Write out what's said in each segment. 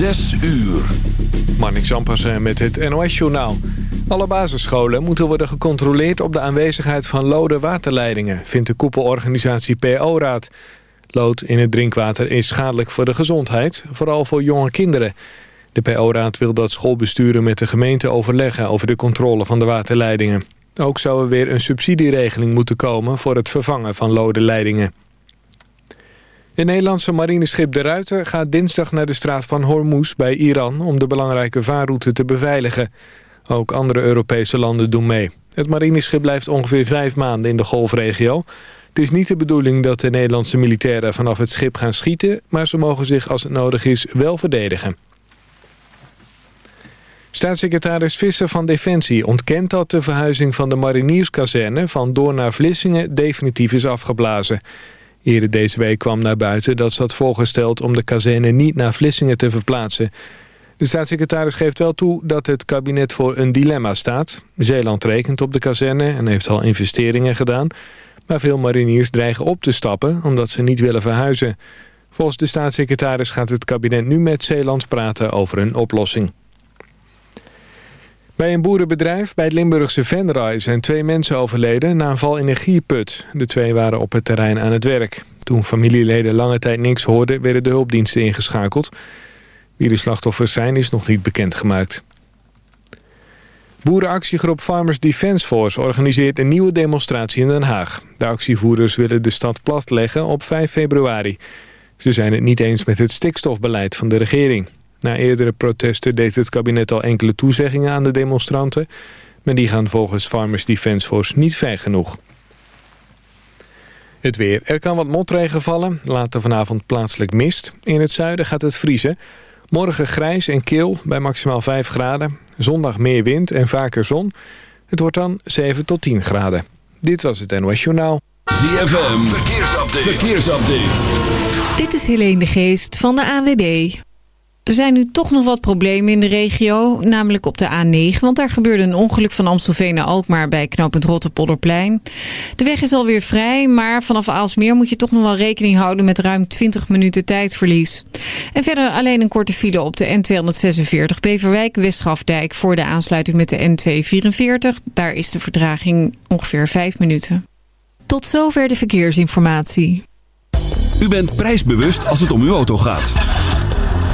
Zes uur. Marnik Zampersen met het NOS-journaal. Alle basisscholen moeten worden gecontroleerd op de aanwezigheid van lode waterleidingen... vindt de koepelorganisatie PO-raad. Lood in het drinkwater is schadelijk voor de gezondheid, vooral voor jonge kinderen. De PO-raad wil dat schoolbesturen met de gemeente overleggen... over de controle van de waterleidingen. Ook zou er weer een subsidieregeling moeten komen... voor het vervangen van lode leidingen. Het Nederlandse marineschip De Ruiter gaat dinsdag naar de straat van Hormuz bij Iran... om de belangrijke vaarroute te beveiligen. Ook andere Europese landen doen mee. Het marineschip blijft ongeveer vijf maanden in de golfregio. Het is niet de bedoeling dat de Nederlandse militairen vanaf het schip gaan schieten... maar ze mogen zich als het nodig is wel verdedigen. Staatssecretaris Visser van Defensie ontkent dat de verhuizing van de marinierskazerne van Doorn naar Vlissingen definitief is afgeblazen. Eerder deze week kwam naar buiten dat ze had voorgesteld om de kazerne niet naar Vlissingen te verplaatsen. De staatssecretaris geeft wel toe dat het kabinet voor een dilemma staat. Zeeland rekent op de kazerne en heeft al investeringen gedaan. Maar veel mariniers dreigen op te stappen omdat ze niet willen verhuizen. Volgens de staatssecretaris gaat het kabinet nu met Zeeland praten over een oplossing. Bij een boerenbedrijf bij het Limburgse Venray zijn twee mensen overleden na een val in een gierput. De twee waren op het terrein aan het werk. Toen familieleden lange tijd niks hoorden, werden de hulpdiensten ingeschakeld. Wie de slachtoffers zijn is nog niet bekendgemaakt. Boerenactiegroep Farmers Defence Force organiseert een nieuwe demonstratie in Den Haag. De actievoerders willen de stad platleggen op 5 februari. Ze zijn het niet eens met het stikstofbeleid van de regering. Na eerdere protesten deed het kabinet al enkele toezeggingen aan de demonstranten... maar die gaan volgens Farmers Defence Force niet ver genoeg. Het weer. Er kan wat motregen vallen. Later vanavond plaatselijk mist. In het zuiden gaat het vriezen. Morgen grijs en kil bij maximaal 5 graden. Zondag meer wind en vaker zon. Het wordt dan 7 tot 10 graden. Dit was het NOS Journaal. ZFM. Verkeersupdate. Verkeersupdate. Dit is Helene de Geest van de AWB. Er zijn nu toch nog wat problemen in de regio, namelijk op de A9. Want daar gebeurde een ongeluk van Amstelveen naar Alkmaar bij knooppunt Rotterpolderplein. De weg is alweer vrij, maar vanaf Aalsmeer moet je toch nog wel rekening houden met ruim 20 minuten tijdverlies. En verder alleen een korte file op de N246 Beverwijk-Westgrafdijk voor de aansluiting met de N244. Daar is de vertraging ongeveer 5 minuten. Tot zover de verkeersinformatie. U bent prijsbewust als het om uw auto gaat.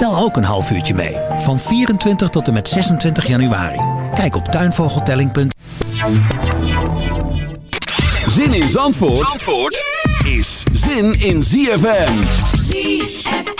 Tel ook een half uurtje mee, van 24 tot en met 26 januari. Kijk op tuinvogeltelling.nl Zin in Zandvoort, Zandvoort is zin in ZFM. ZFM.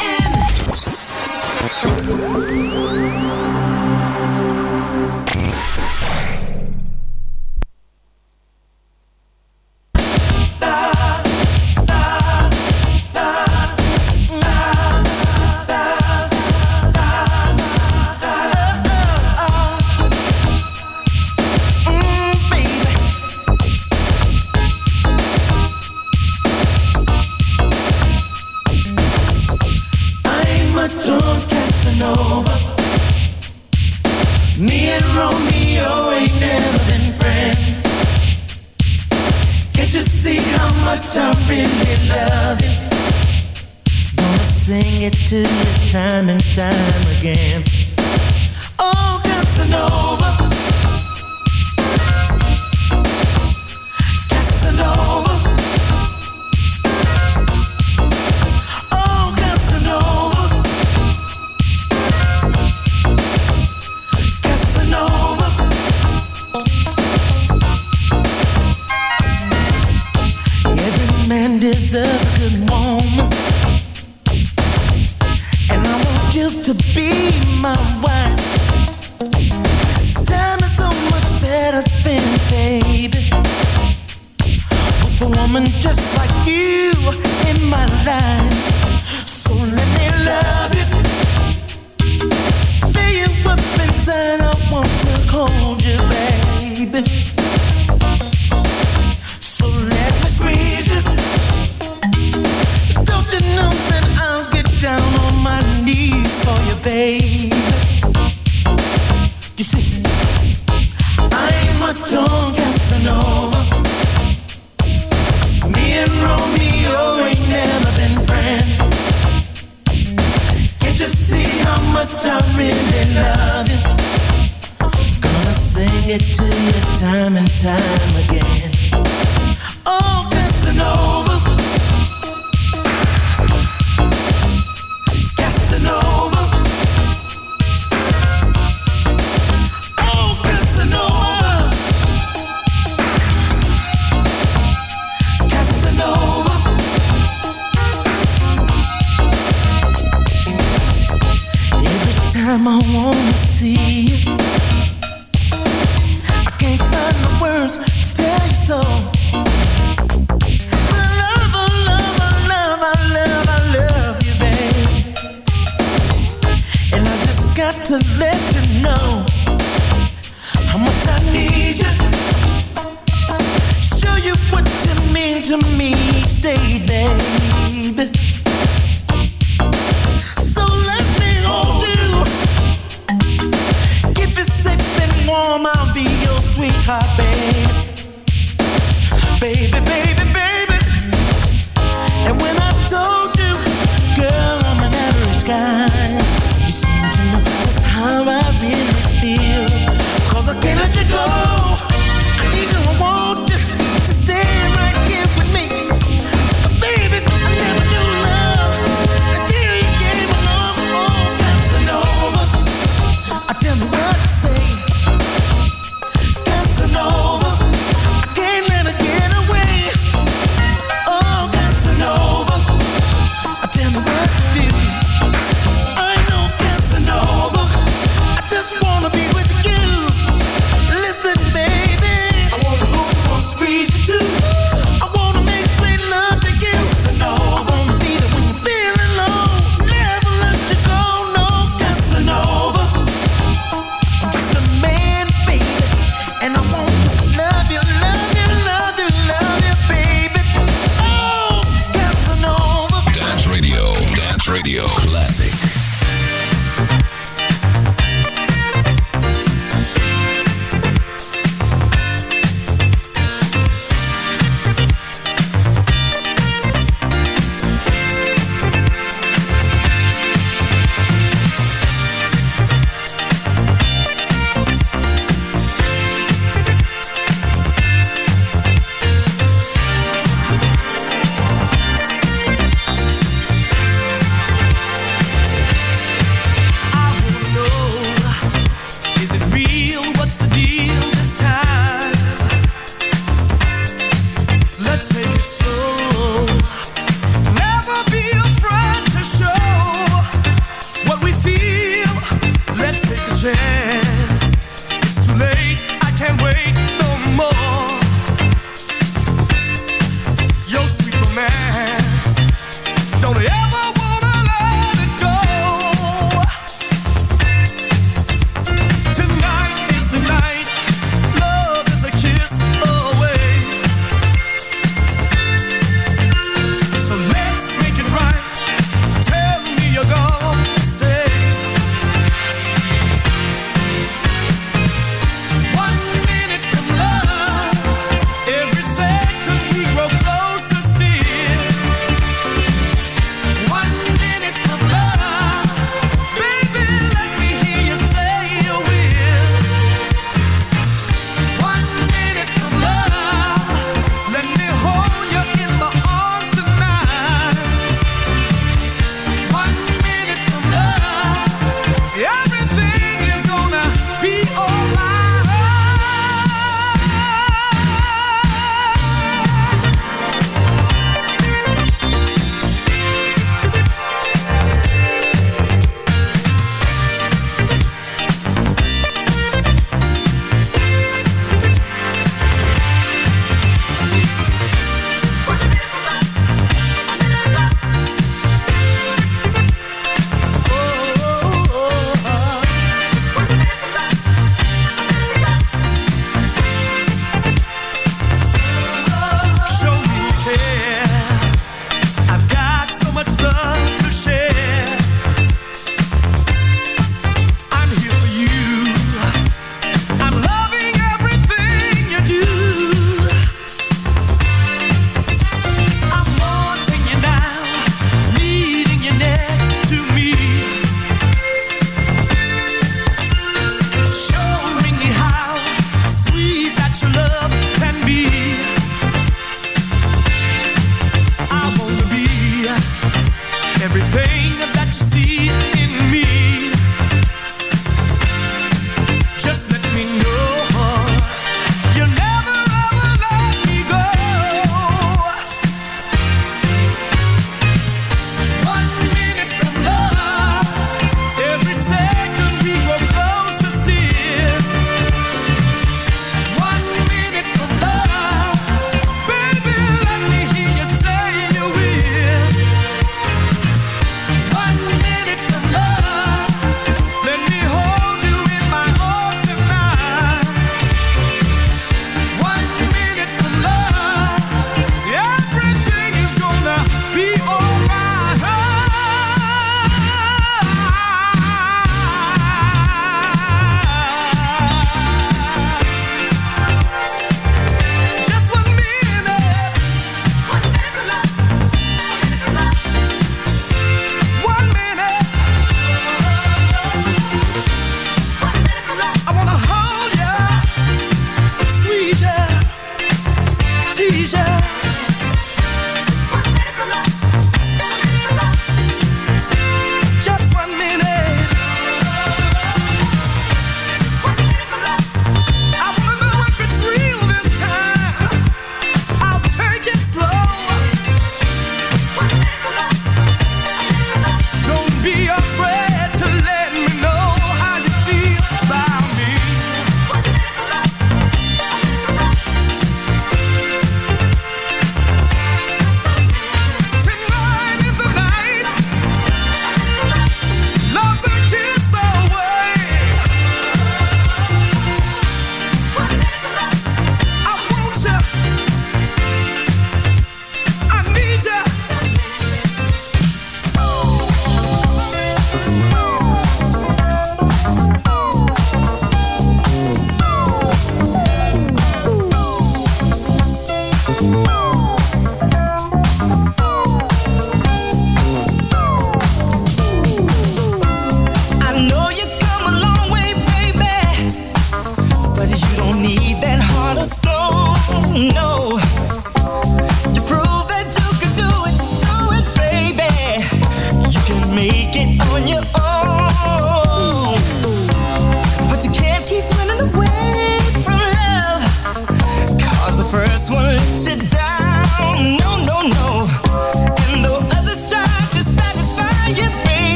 to me, stay there.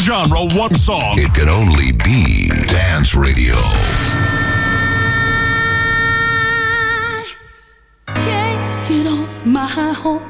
genre, one song. It can only be dance radio. I can't get off my horse.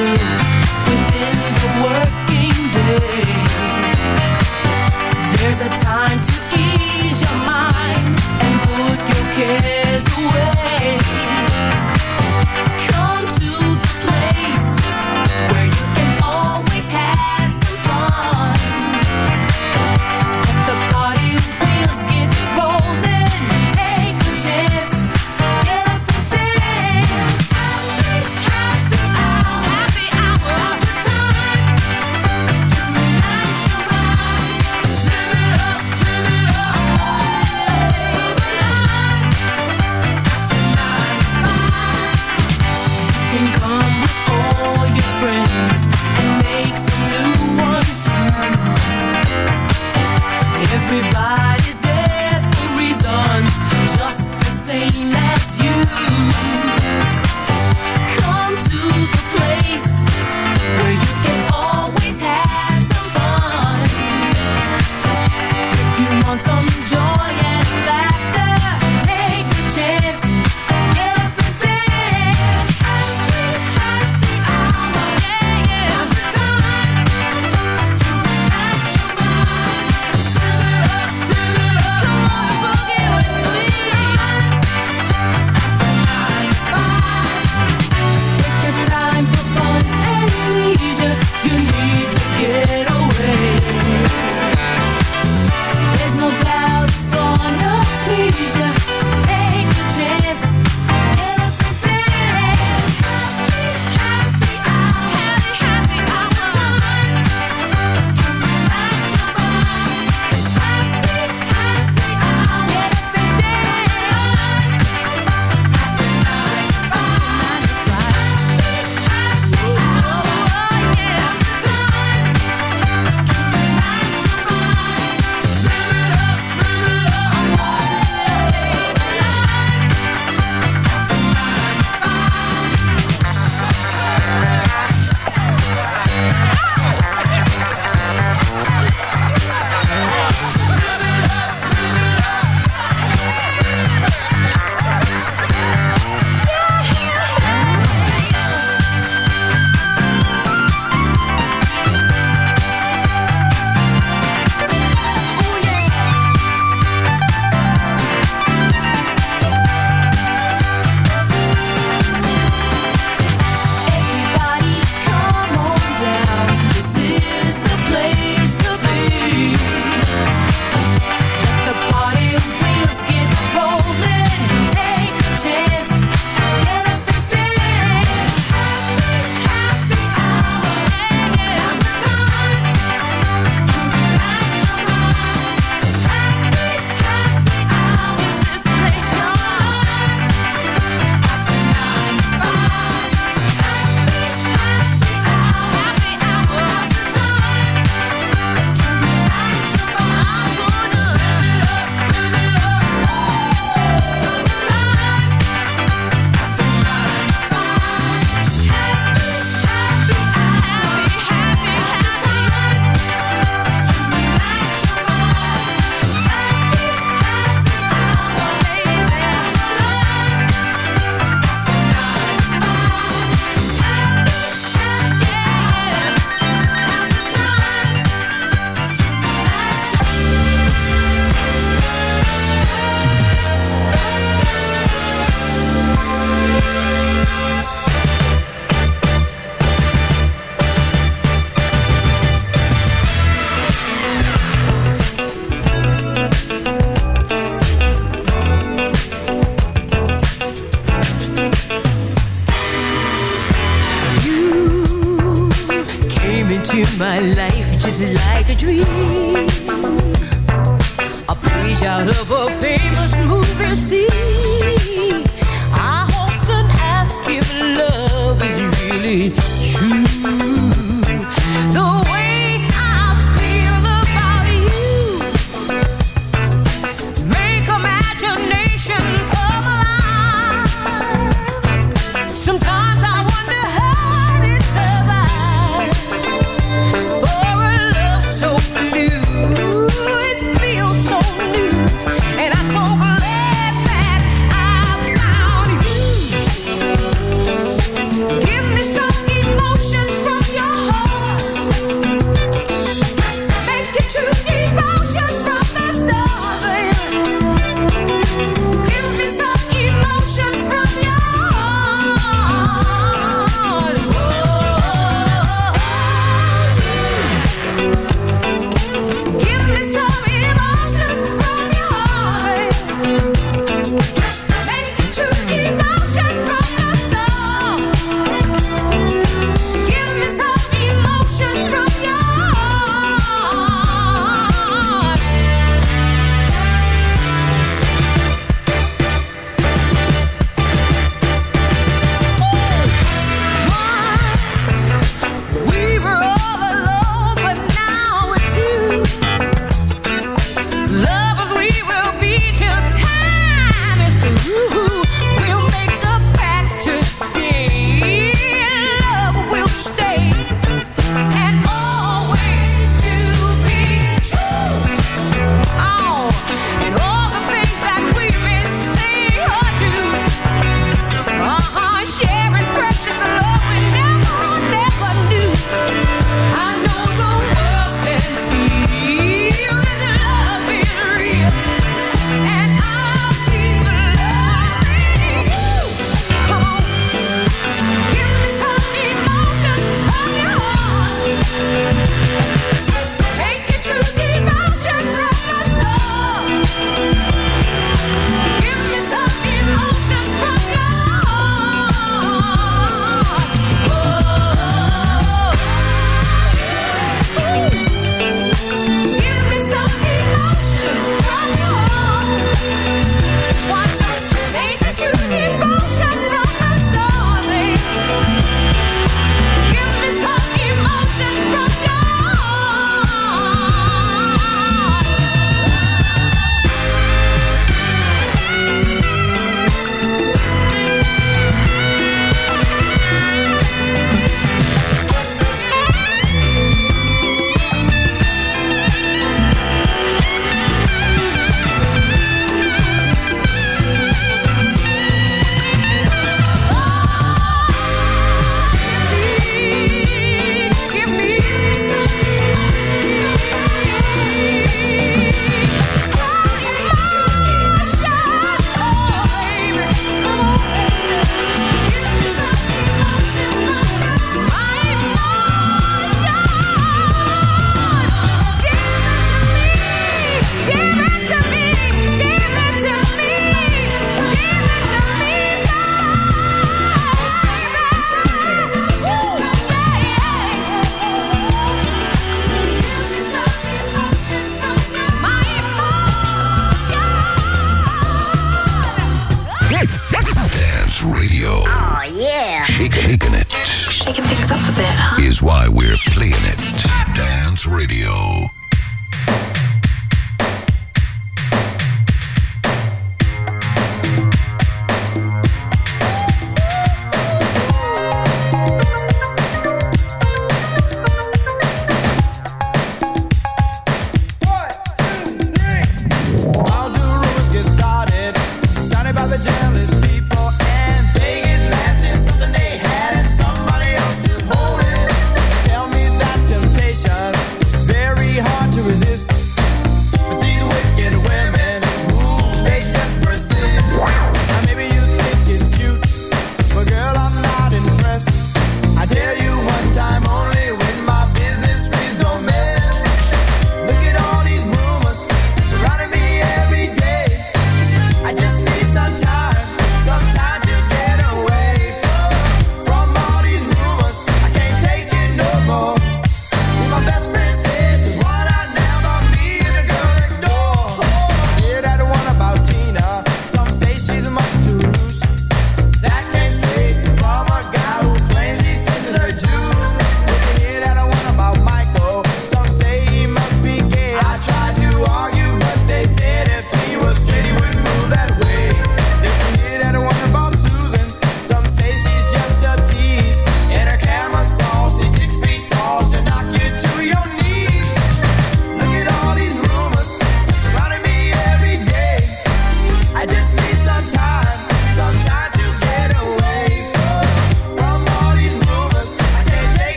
Do